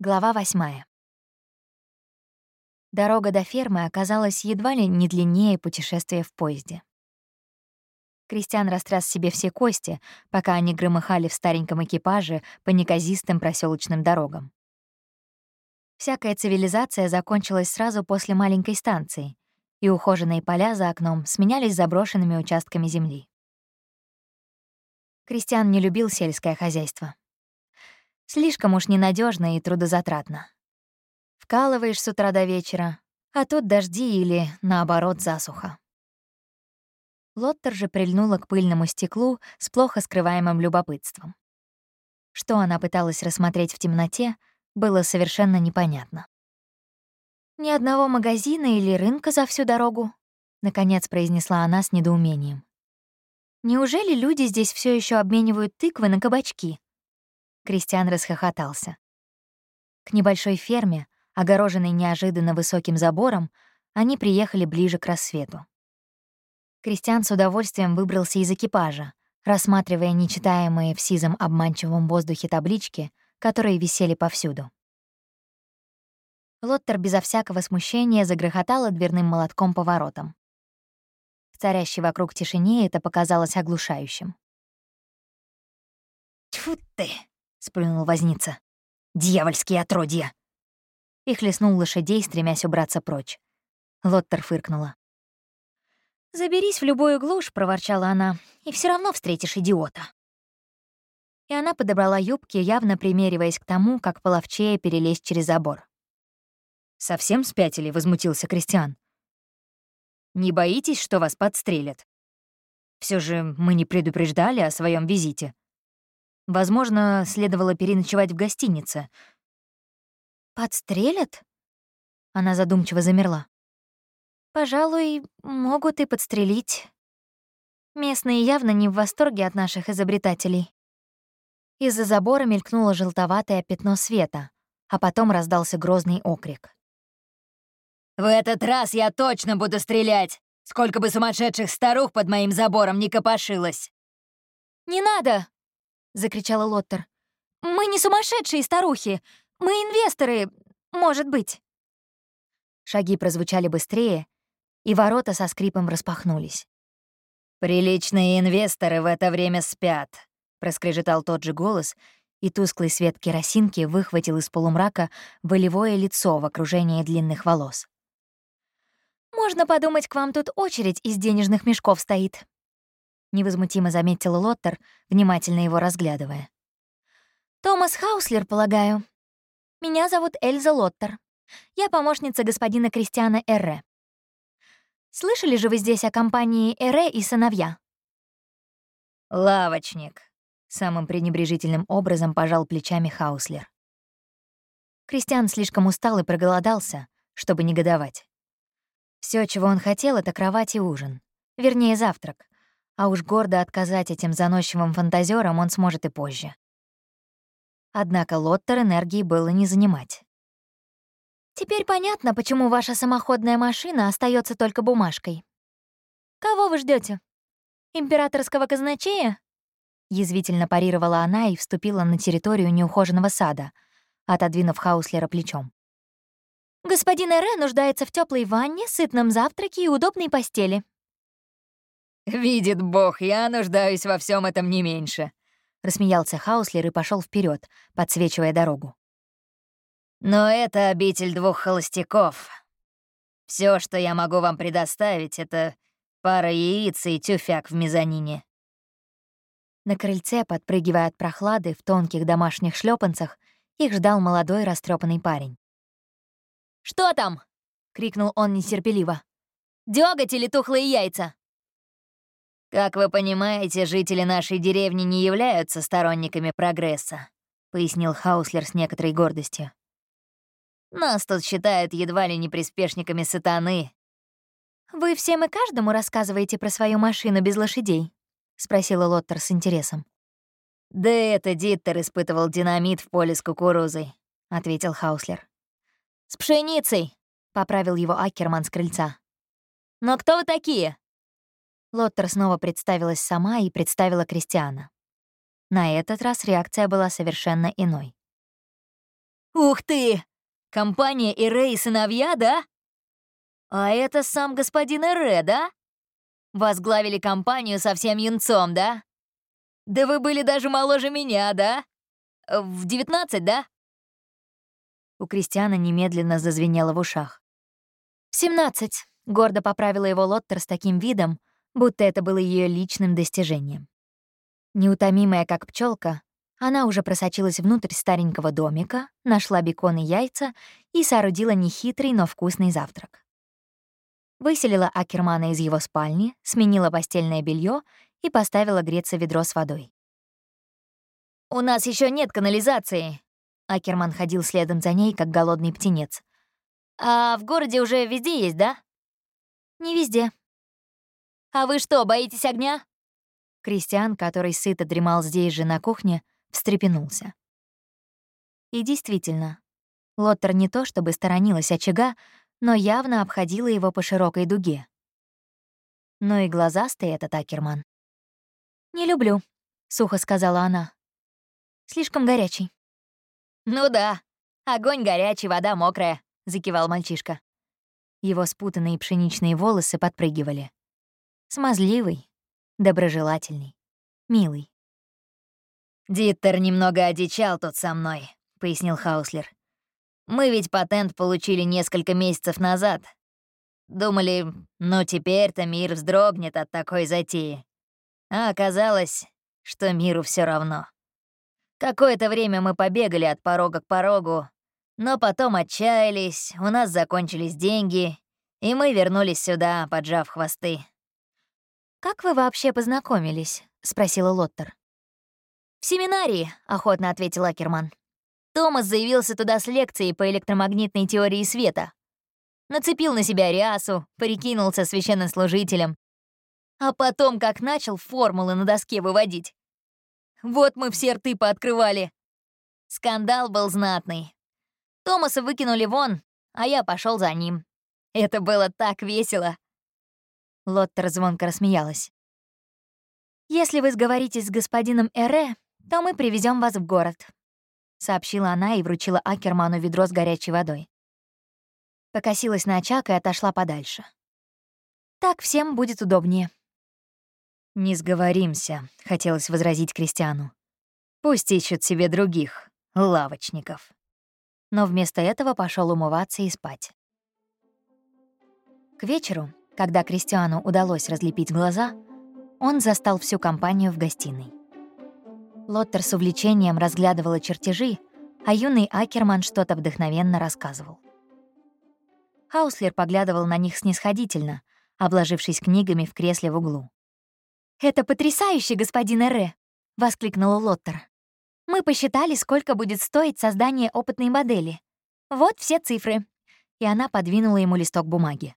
Глава восьмая. Дорога до фермы оказалась едва ли не длиннее путешествия в поезде. Кристиан растряс себе все кости, пока они громыхали в стареньком экипаже по неказистым проселочным дорогам. Всякая цивилизация закончилась сразу после маленькой станции, и ухоженные поля за окном сменялись заброшенными участками земли. Кристиан не любил сельское хозяйство. Слишком уж ненадежно и трудозатратно. Вкалываешь с утра до вечера, а тут дожди или, наоборот, засуха. Лоттер же прильнула к пыльному стеклу с плохо скрываемым любопытством. Что она пыталась рассмотреть в темноте, было совершенно непонятно. «Ни одного магазина или рынка за всю дорогу», — наконец произнесла она с недоумением. «Неужели люди здесь все еще обменивают тыквы на кабачки?» Кристиан расхохотался. К небольшой ферме, огороженной неожиданно высоким забором, они приехали ближе к рассвету. Кристиан с удовольствием выбрался из экипажа, рассматривая нечитаемые в сизом обманчивом воздухе таблички, которые висели повсюду. Лоттер безо всякого смущения загрохотала дверным молотком по воротам. В царящей вокруг тишине это показалось оглушающим. «Тьфу ты!» — сплюнул возница. «Дьявольские отродья!» И хлестнул лошадей, стремясь убраться прочь. Лоттер фыркнула. «Заберись в любую глушь», — проворчала она, — «и все равно встретишь идиота». И она подобрала юбки, явно примериваясь к тому, как половчее перелезть через забор. «Совсем спятили?» — возмутился Кристиан. «Не боитесь, что вас подстрелят? Все же мы не предупреждали о своем визите». Возможно, следовало переночевать в гостинице. «Подстрелят?» Она задумчиво замерла. «Пожалуй, могут и подстрелить. Местные явно не в восторге от наших изобретателей». Из-за забора мелькнуло желтоватое пятно света, а потом раздался грозный окрик. «В этот раз я точно буду стрелять! Сколько бы сумасшедших старух под моим забором не копошилось!» «Не надо!» — закричала Лоттер. «Мы не сумасшедшие старухи! Мы инвесторы, может быть!» Шаги прозвучали быстрее, и ворота со скрипом распахнулись. «Приличные инвесторы в это время спят», — проскрежетал тот же голос, и тусклый свет керосинки выхватил из полумрака волевое лицо в окружении длинных волос. «Можно подумать, к вам тут очередь из денежных мешков стоит», — невозмутимо заметила Лоттер, внимательно его разглядывая. «Томас Хауслер, полагаю. Меня зовут Эльза Лоттер. Я помощница господина Кристиана Эрре. Слышали же вы здесь о компании Эре и сыновья?» «Лавочник», — самым пренебрежительным образом пожал плечами Хауслер. Кристиан слишком устал и проголодался, чтобы негодовать. Все, чего он хотел, — это кровать и ужин. Вернее, завтрак а уж гордо отказать этим заносчивым фантазерам он сможет и позже. Однако Лоттер энергии было не занимать. «Теперь понятно, почему ваша самоходная машина остается только бумажкой. Кого вы ждете? Императорского казначея?» Язвительно парировала она и вступила на территорию неухоженного сада, отодвинув Хауслера плечом. «Господин Эре нуждается в теплой ванне, сытном завтраке и удобной постели. «Видит Бог, я нуждаюсь во всем этом не меньше», — рассмеялся Хауслер и пошел вперед, подсвечивая дорогу. «Но это обитель двух холостяков. Все, что я могу вам предоставить, это пара яиц и тюфяк в мезонине». На крыльце, подпрыгивая от прохлады в тонких домашних шлепанцах, их ждал молодой растрепанный парень. «Что там?» — крикнул он нетерпеливо. «Дёготь или тухлые яйца?» «Как вы понимаете, жители нашей деревни не являются сторонниками прогресса», — пояснил Хауслер с некоторой гордостью. «Нас тут считают едва ли не приспешниками сатаны». «Вы всем и каждому рассказываете про свою машину без лошадей?» — спросила Лоттер с интересом. «Да это Диттер испытывал динамит в поле с кукурузой», — ответил Хауслер. «С пшеницей», — поправил его Акерман с крыльца. «Но кто вы такие?» Лоттер снова представилась сама и представила Кристиана. На этот раз реакция была совершенно иной. «Ух ты! Компания Эре и сыновья, да? А это сам господин Эре, да? Возглавили компанию совсем юнцом, да? Да вы были даже моложе меня, да? В девятнадцать, да?» У Кристиана немедленно зазвенело в ушах. «В семнадцать», — гордо поправила его Лоттер с таким видом, будто это было ее личным достижением. Неутомимая как пчелка, она уже просочилась внутрь старенького домика, нашла бекон и яйца и соорудила нехитрый, но вкусный завтрак. Выселила Акермана из его спальни, сменила постельное белье и поставила греться ведро с водой. «У нас еще нет канализации», — Акерман ходил следом за ней, как голодный птенец. «А в городе уже везде есть, да?» «Не везде». «А вы что, боитесь огня?» Кристиан, который сыто дремал здесь же на кухне, встрепенулся. И действительно, Лоттер не то чтобы сторонилась очага, но явно обходила его по широкой дуге. Но и глазастый этот Акерман. «Не люблю», — сухо сказала она. «Слишком горячий». «Ну да, огонь горячий, вода мокрая», — закивал мальчишка. Его спутанные пшеничные волосы подпрыгивали. Смазливый, доброжелательный, милый. «Диттер немного одичал тут со мной», — пояснил Хауслер. «Мы ведь патент получили несколько месяцев назад. Думали, ну теперь-то мир вздрогнет от такой затеи. А оказалось, что миру все равно. Какое-то время мы побегали от порога к порогу, но потом отчаялись, у нас закончились деньги, и мы вернулись сюда, поджав хвосты. «Как вы вообще познакомились?» — спросила Лоттер. «В семинарии», — охотно ответил Акерман. Томас заявился туда с лекцией по электромагнитной теории света. Нацепил на себя рясу, прикинулся священнослужителем. А потом как начал формулы на доске выводить. Вот мы все рты пооткрывали. Скандал был знатный. Томаса выкинули вон, а я пошел за ним. Это было так весело. Лоттер звонко рассмеялась. «Если вы сговоритесь с господином Эре, то мы привезем вас в город», — сообщила она и вручила Акерману ведро с горячей водой. Покосилась на очаг и отошла подальше. «Так всем будет удобнее». «Не сговоримся», — хотелось возразить Кристиану. «Пусть ищут себе других лавочников». Но вместо этого пошел умываться и спать. К вечеру, когда Кристиану удалось разлепить глаза, он застал всю компанию в гостиной. Лоттер с увлечением разглядывала чертежи, а юный Акерман что-то вдохновенно рассказывал. Хауслер поглядывал на них снисходительно, обложившись книгами в кресле в углу. «Это потрясающе, господин Эре!» — воскликнула Лоттер. «Мы посчитали, сколько будет стоить создание опытной модели. Вот все цифры». И она подвинула ему листок бумаги.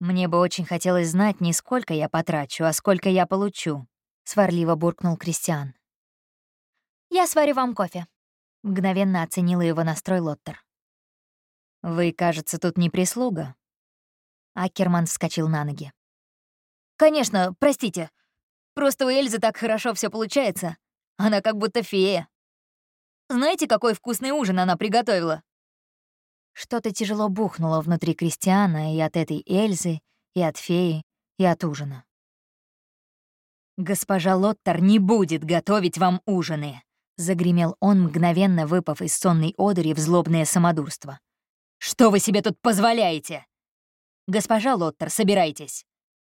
«Мне бы очень хотелось знать не сколько я потрачу, а сколько я получу», — сварливо буркнул Кристиан. «Я сварю вам кофе», — мгновенно оценила его настрой Лоттер. «Вы, кажется, тут не прислуга». Акерман вскочил на ноги. «Конечно, простите. Просто у Эльзы так хорошо все получается. Она как будто фея. Знаете, какой вкусный ужин она приготовила?» Что-то тяжело бухнуло внутри Кристиана и от этой Эльзы, и от феи, и от ужина. «Госпожа Лоттер не будет готовить вам ужины», — загремел он, мгновенно выпав из сонной одури в злобное самодурство. «Что вы себе тут позволяете?» «Госпожа Лоттер, собирайтесь.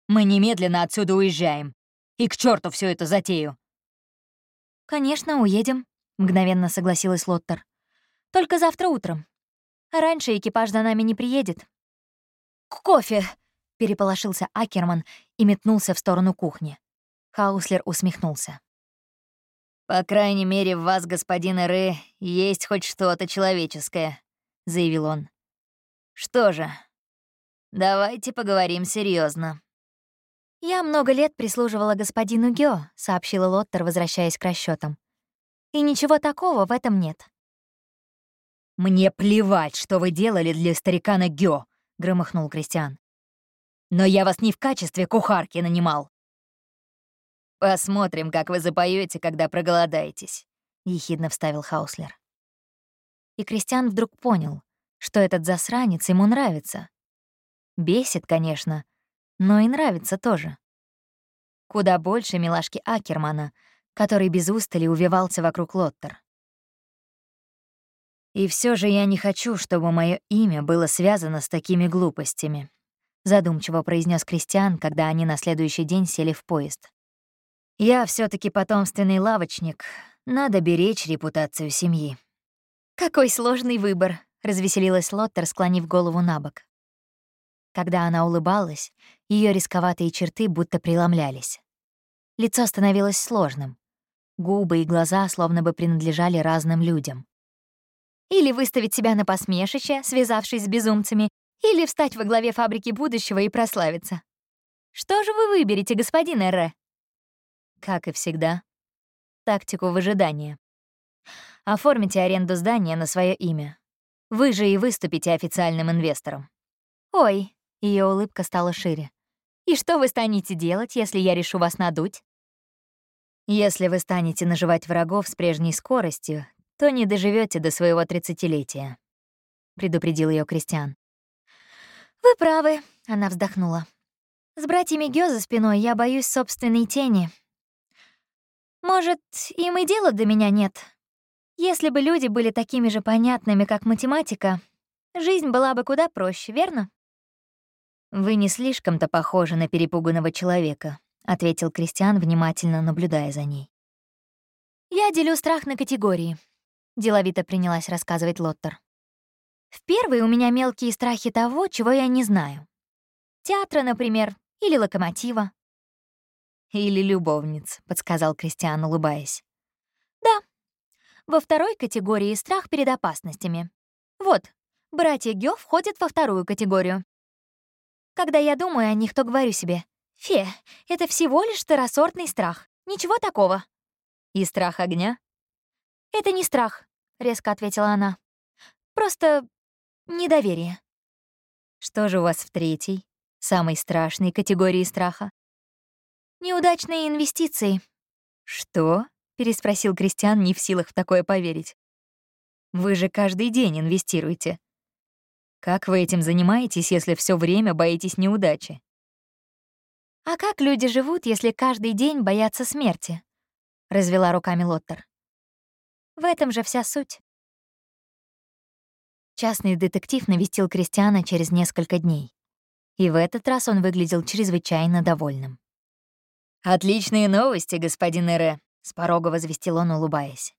Мы немедленно отсюда уезжаем. И к черту всю эту затею». «Конечно, уедем», — мгновенно согласилась Лоттер. «Только завтра утром. Раньше экипаж за нами не приедет». «К кофе!» — переполошился Акерман и метнулся в сторону кухни. Хауслер усмехнулся. «По крайней мере, в вас, господин Эры, есть хоть что-то человеческое», — заявил он. «Что же, давайте поговорим серьезно. «Я много лет прислуживала господину Гео», — сообщила Лоттер, возвращаясь к расчетам. «И ничего такого в этом нет». «Мне плевать, что вы делали для старикана Гео», — громыхнул Кристиан. «Но я вас не в качестве кухарки нанимал. «Посмотрим, как вы запоете, когда проголодаетесь», — ехидно вставил Хауслер. И Кристиан вдруг понял, что этот засранец ему нравится. Бесит, конечно, но и нравится тоже. Куда больше милашки Акермана, который без устали увивался вокруг Лоттер. И все же я не хочу, чтобы мое имя было связано с такими глупостями, задумчиво произнес Кристиан, когда они на следующий день сели в поезд. Я все таки потомственный лавочник, надо беречь репутацию семьи. Какой сложный выбор, развеселилась Лоттер, склонив голову на бок. Когда она улыбалась, ее рисковатые черты будто преломлялись. Лицо становилось сложным. Губы и глаза словно бы принадлежали разным людям. Или выставить себя на посмешище, связавшись с безумцами, или встать во главе фабрики будущего и прославиться. Что же вы выберете, господин Эрре? Как и всегда, тактику выжидания. Оформите аренду здания на свое имя. Вы же и выступите официальным инвестором. Ой, ее улыбка стала шире. И что вы станете делать, если я решу вас надуть? Если вы станете наживать врагов с прежней скоростью, то не доживете до своего тридцатилетия, предупредил ее Кристиан. Вы правы, она вздохнула. С братьями Гё за спиной я боюсь собственной тени. Может, им и дела до меня нет. Если бы люди были такими же понятными, как математика, жизнь была бы куда проще, верно? Вы не слишком-то похожи на перепуганного человека, ответил Кристиан, внимательно наблюдая за ней. Я делю страх на категории, деловито принялась рассказывать Лоттер. В первой у меня мелкие страхи того, чего я не знаю. Театра, например, или локомотива. «Или любовниц», — подсказал Кристиан, улыбаясь. «Да. Во второй категории страх перед опасностями. Вот, братья Гё входят во вторую категорию. Когда я думаю о них, то говорю себе, «Фе, это всего лишь второсортный страх. Ничего такого». «И страх огня?» «Это не страх», — резко ответила она. «Просто недоверие». «Что же у вас в третьей, самой страшной категории страха?» «Неудачные инвестиции». «Что?» — переспросил Кристиан, не в силах в такое поверить. «Вы же каждый день инвестируете. Как вы этим занимаетесь, если все время боитесь неудачи?» «А как люди живут, если каждый день боятся смерти?» — развела руками Лоттер. В этом же вся суть. Частный детектив навестил Кристиана через несколько дней. И в этот раз он выглядел чрезвычайно довольным. «Отличные новости, господин Эре», — с порога возвестил он, улыбаясь.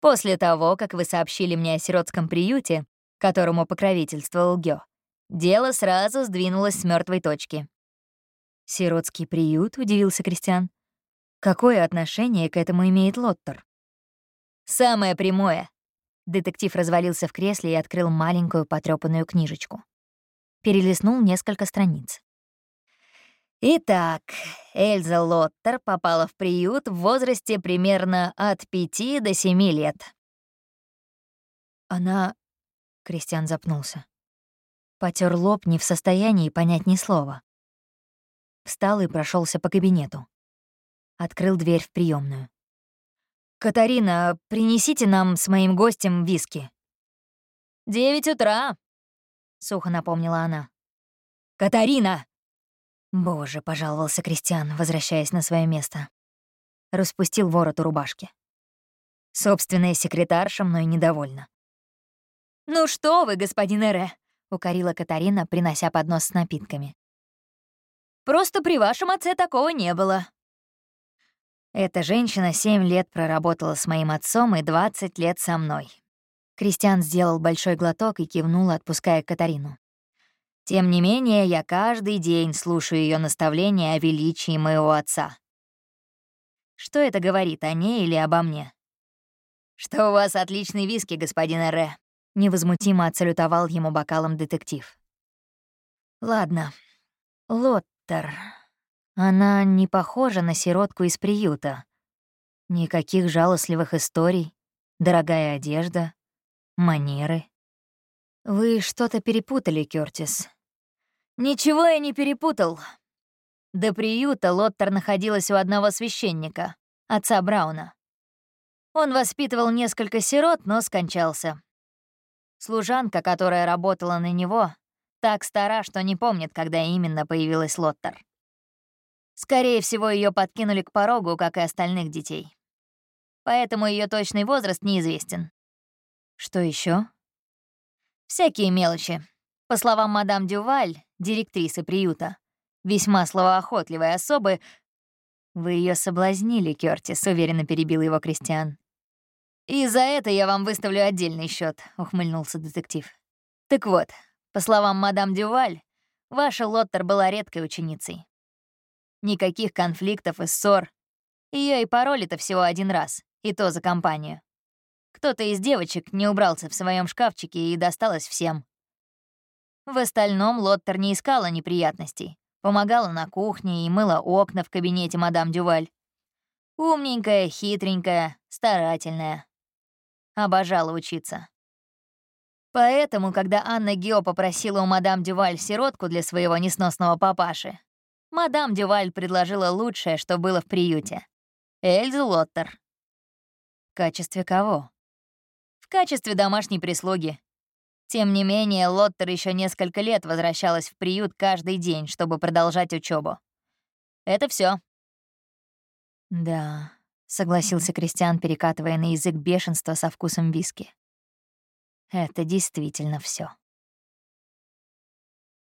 «После того, как вы сообщили мне о сиротском приюте, которому покровительствовал Гё, дело сразу сдвинулось с мертвой точки». «Сиротский приют?» — удивился Кристиан. «Какое отношение к этому имеет Лоттер?» «Самое прямое». Детектив развалился в кресле и открыл маленькую потрёпанную книжечку. Перелистнул несколько страниц. Итак, Эльза Лоттер попала в приют в возрасте примерно от пяти до семи лет. Она... Кристиан запнулся. Потер лоб не в состоянии понять ни слова. Встал и прошелся по кабинету. Открыл дверь в приемную. «Катарина, принесите нам с моим гостем виски». «Девять утра», — сухо напомнила она. «Катарина!» «Боже», — пожаловался Кристиан, возвращаясь на свое место. Распустил ворот у рубашки. Собственная секретарша мной недовольна. «Ну что вы, господин Эре», — укорила Катарина, принося поднос с напитками. «Просто при вашем отце такого не было. Эта женщина семь лет проработала с моим отцом и 20 лет со мной. Кристиан сделал большой глоток и кивнул, отпуская Катарину. Тем не менее, я каждый день слушаю ее наставления о величии моего отца. Что это говорит, о ней или обо мне? «Что у вас отличный виски, господин Р. невозмутимо отсалютовал ему бокалом детектив. «Ладно, Лоттер, она не похожа на сиротку из приюта. Никаких жалостливых историй, дорогая одежда, манеры. Вы что-то перепутали, Кёртис. Ничего я не перепутал. До приюта Лоттер находилась у одного священника, отца Брауна. Он воспитывал несколько сирот, но скончался. Служанка, которая работала на него, так стара, что не помнит, когда именно появилась Лоттер. Скорее всего, ее подкинули к порогу, как и остальных детей. Поэтому ее точный возраст неизвестен. Что еще? Всякие мелочи. По словам мадам Дюваль, директрисы приюта, весьма словоохотливой особы, «Вы ее соблазнили, Кёртис», — уверенно перебил его Кристиан. «И за это я вам выставлю отдельный счет, ухмыльнулся детектив. «Так вот, по словам мадам Дюваль, ваша Лоттер была редкой ученицей. Никаких конфликтов и ссор. Ее и пароли-то всего один раз, и то за компанию. Кто-то из девочек не убрался в своем шкафчике и досталось всем. В остальном Лоттер не искала неприятностей, помогала на кухне и мыла окна в кабинете мадам Дюваль. Умненькая, хитренькая, старательная. Обожала учиться. Поэтому, когда Анна Гео попросила у мадам Дюваль сиротку для своего несносного папаши, мадам Дюваль предложила лучшее, что было в приюте — Эльзу Лоттер. В качестве кого? В качестве домашней прислуги. Тем не менее, Лоттер еще несколько лет возвращалась в приют каждый день, чтобы продолжать учебу. Это все. Да, согласился Кристиан, перекатывая на язык бешенство со вкусом виски. Это действительно все.